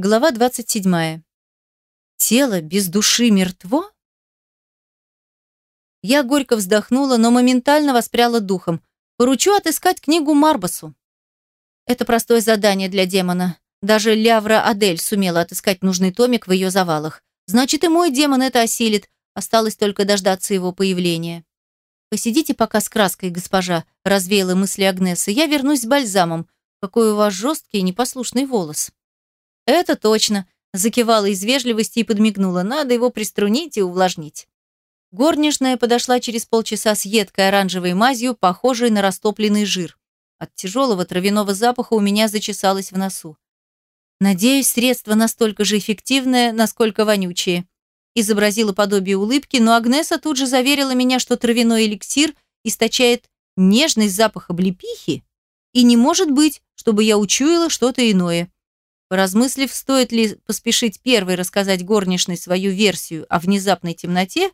Глава 27. Тело без души мертво? Я горько вздохнула, но моментально воспряла духом. Поручу отыскать книгу Марбасу. Это простое задание для демона. Даже Лявра Адель сумела отыскать нужный томик в ее завалах. Значит, и мой демон это осилит. Осталось только дождаться его появления. «Посидите пока с краской, госпожа», – развеяла мысли Агнесы. «Я вернусь с бальзамом. Какой у вас жесткий и непослушный волос». «Это точно», – закивала из вежливости и подмигнула. «Надо его приструнить и увлажнить». Горничная подошла через полчаса с едкой оранжевой мазью, похожей на растопленный жир. От тяжелого травяного запаха у меня зачесалось в носу. Надеюсь, средство настолько же эффективное, насколько вонючее. Изобразила подобие улыбки, но Агнеса тут же заверила меня, что травяной эликсир источает нежность запаха облепихи, и не может быть, чтобы я учуяла что-то иное. Поразмыслив, стоит ли поспешить первой рассказать горничной свою версию о внезапной темноте,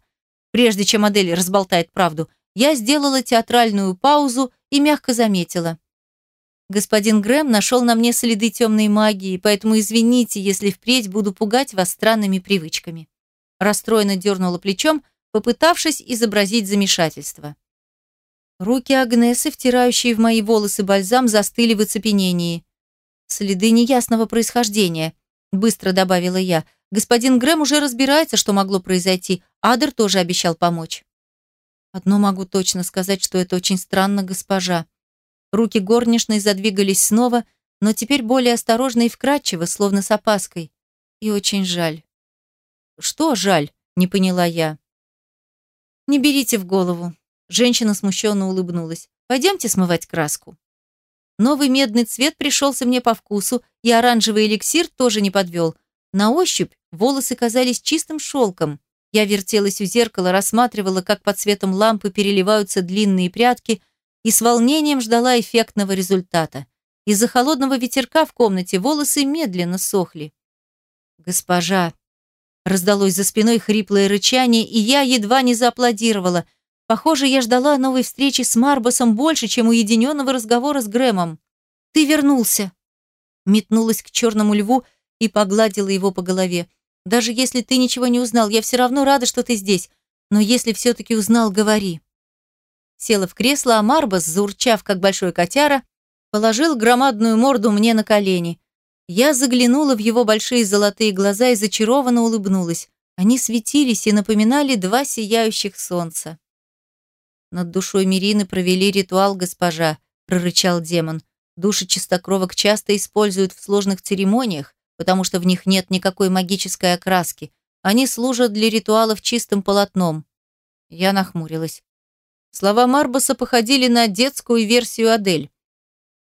прежде чем модель разболтает правду, я сделала театральную паузу и мягко заметила. Господин Грэм нашел на мне следы темной магии, поэтому извините, если впредь буду пугать вас странными привычками. Расстроенно дернула плечом, попытавшись изобразить замешательство. Руки Агнесы, втирающие в мои волосы бальзам, застыли в оцепенении. Следы неясного происхождения, быстро добавила я. Господин Грэм уже разбирается, что могло произойти. Адер тоже обещал помочь. Одно могу точно сказать, что это очень странно, госпожа. Руки горничной задвигались снова, но теперь более осторожно и вкрадчиво, словно с опаской. И очень жаль. Что жаль? Не поняла я. Не берите в голову. Женщина смущенно улыбнулась. Пойдемте смывать краску. Новый медный цвет пришелся мне по вкусу, и оранжевый эликсир тоже не подвел. На ощупь волосы казались чистым шелком. Я вертелась у зеркала, рассматривала, как под цветом лампы переливаются длинные прядки, и с волнением ждала эффектного результата. Из-за холодного ветерка в комнате волосы медленно сохли. «Госпожа!» Раздалось за спиной хриплое рычание, и я едва не зааплодировала. Похоже, я ждала новой встречи с Марбасом больше, чем уединенного разговора с Грэмом. «Ты вернулся!» Метнулась к черному льву и погладила его по голове. «Даже если ты ничего не узнал, я все равно рада, что ты здесь. Но если все-таки узнал, говори». Села в кресло, а Марбас, заурчав, как большой котяра, положил громадную морду мне на колени. Я заглянула в его большие золотые глаза и зачарованно улыбнулась. Они светились и напоминали два сияющих солнца. Над душой Мирины провели ритуал госпожа, прорычал демон. Души чистокровок часто используют в сложных церемониях, потому что в них нет никакой магической окраски. Они служат для ритуалов чистым полотном. Я нахмурилась. Слова Марбаса походили на детскую версию Адель.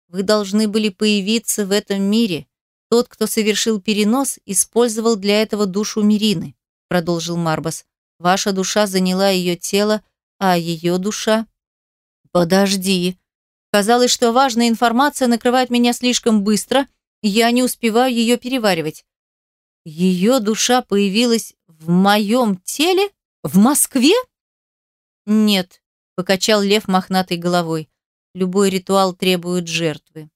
Вы должны были появиться в этом мире. Тот, кто совершил перенос, использовал для этого душу Мирины, продолжил Марбас. Ваша душа заняла ее тело, а ее душа? Подожди. Казалось, что важная информация накрывает меня слишком быстро, и я не успеваю ее переваривать. Ее душа появилась в моем теле? В Москве? Нет, покачал лев мохнатой головой. Любой ритуал требует жертвы.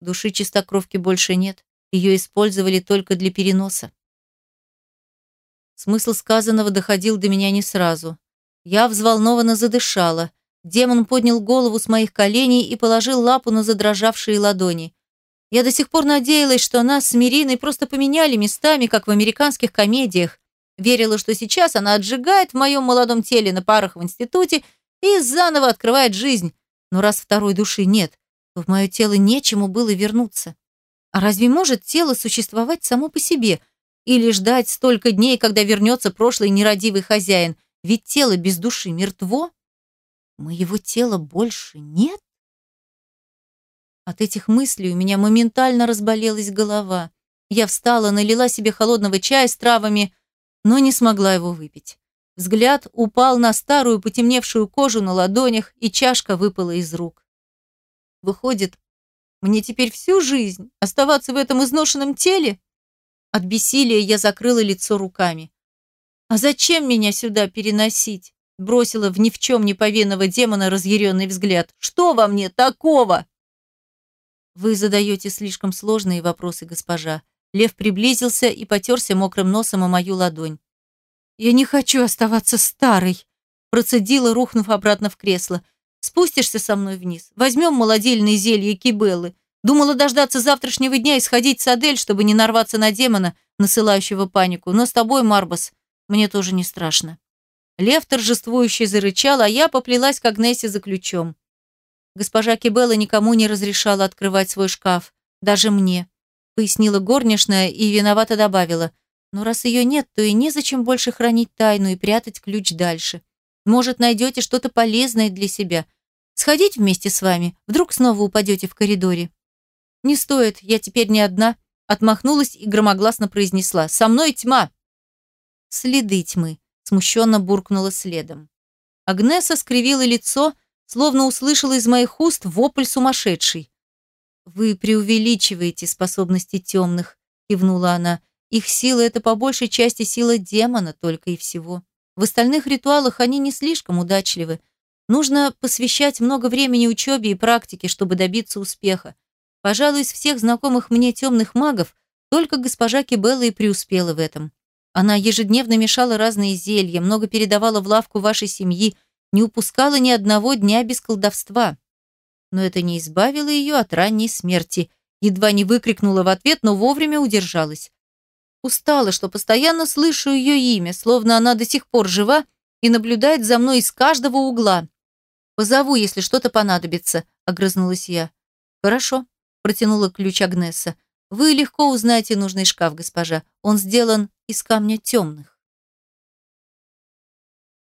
Души чистокровки больше нет. Ее использовали только для переноса. Смысл сказанного доходил до меня не сразу. Я взволнованно задышала. Демон поднял голову с моих коленей и положил лапу на задрожавшие ладони. Я до сих пор надеялась, что нас с Мириной просто поменяли местами, как в американских комедиях. Верила, что сейчас она отжигает в моем молодом теле на парах в институте и заново открывает жизнь. Но раз второй души нет, то в мое тело нечему было вернуться. А разве может тело существовать само по себе? Или ждать столько дней, когда вернется прошлый нерадивый хозяин – ведь тело без души мертво. Моего тела больше нет? От этих мыслей у меня моментально разболелась голова. Я встала, налила себе холодного чая с травами, но не смогла его выпить. Взгляд упал на старую потемневшую кожу на ладонях, и чашка выпала из рук. Выходит, мне теперь всю жизнь оставаться в этом изношенном теле? От бессилия я закрыла лицо руками. «А зачем меня сюда переносить?» Бросила в ни в чем не повинного демона разъяренный взгляд. «Что во мне такого?» «Вы задаете слишком сложные вопросы, госпожа», Лев приблизился и потерся мокрым носом о мою ладонь. «Я не хочу оставаться старой», – процедила, рухнув обратно в кресло. «Спустишься со мной вниз. Возьмем молодильные зелья кибеллы. Думала дождаться завтрашнего дня и сходить с Адель, чтобы не нарваться на демона, насылающего панику. Но с тобой, Марбас, мне тоже не страшно». Лев торжествующе зарычал, а я поплелась к Агнессе за ключом. Госпожа Кибелла никому не разрешала открывать свой шкаф, даже мне, пояснила горничная и виновато добавила. Но раз ее нет, то и незачем больше хранить тайну и прятать ключ дальше. Может, найдете что-то полезное для себя. Сходить вместе с вами, вдруг снова упадете в коридоре. Не стоит, я теперь не одна, отмахнулась и громогласно произнесла. Со мной тьма. Следы тьмы, смущенно буркнула следом. Агнеса скривила лицо, словно услышала из моих уст вопль сумасшедший. «Вы преувеличиваете способности темных», — кивнула она. «Их сила — это по большей части сила демона только и всего. В остальных ритуалах они не слишком удачливы. Нужно посвящать много времени учебе и практике, чтобы добиться успеха. Пожалуй, из всех знакомых мне темных магов только госпожа Кибелла и преуспела в этом. Она ежедневно мешала разные зелья, много передавала в лавку вашей семьи, не упускала ни одного дня без колдовства. Но это не избавило ее от ранней смерти. Едва не выкрикнула в ответ, но вовремя удержалась. Устала, что постоянно слышу ее имя, словно она до сих пор жива и наблюдает за мной из каждого угла. «Позову, если что-то понадобится», — огрызнулась я. «Хорошо», — протянула ключ Агнеса. «Вы легко узнаете нужный шкаф, госпожа. Он сделан из камня темных».